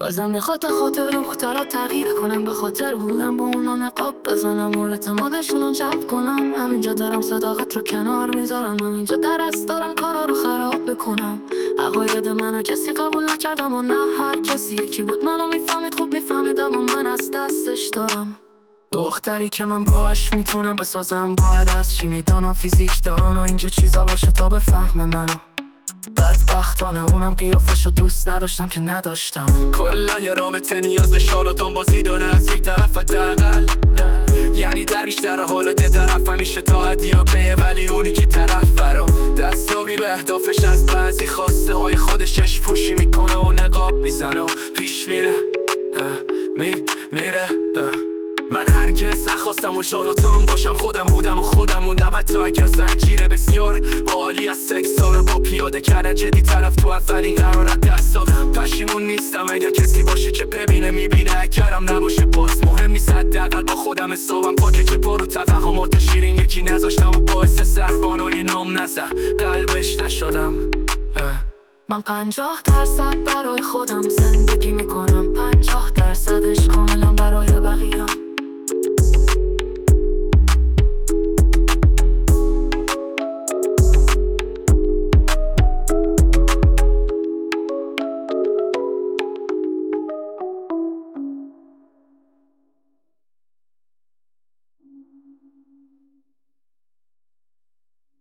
بازم می‌خواد خاطر مخترا تغییر کنم. به خاطر بودم با اونا نقاب بزنم. و اعتمادشون رو جلب کنم. همینجا دارم صداقت رو کنار می‌ذارم. همینجا درست دارم کارا رو خراب بکنم. عقاید منو کسی قبول نکردم و نه هر کسی. یکی بود منو می‌فهمید خوب می‌فهمید اما من از دستش دارم. دختری که من باش می‌تونم بسازم باید از چی می‌دانم؟ فیزیک دارم و اینجا چیزا باشه تا بفهم منو. بدبختانه اونم قیافش رو دوست نداشتم که نداشتم. کلا یه رابطه نیاز به شاراتان بازی داره. از یک طرف حداقل. یعنی در بیشتر حالت طرف همیشه تا حدیابه ولی اونی که طرف برا دستابی به اهدافش از بعضی خواسته های خودش چشم پوشی می‌کنه و نقاب می‌زنه و پیش میره. میره. من هرگز نخواستم و شاراتان باشم. خودم بودم و خودم موندم. حتی اگر زنجیره بسیار عالی از سکس داره با پیاده کردن. جدی طرف تو اولین قرارت دست دادم پشیمون نیستم. اگر کسی باشه که ببینه می‌بینه. اگرم نباشه باز مهم نیست. حداقل با خودم حسابم. پاکه که برو توهمات شیرین یکی نذاشتم و باعث سربانوی نام نزد قلبش نشدم. من پنجاه درصد برای خودم زندگی می‌کنم.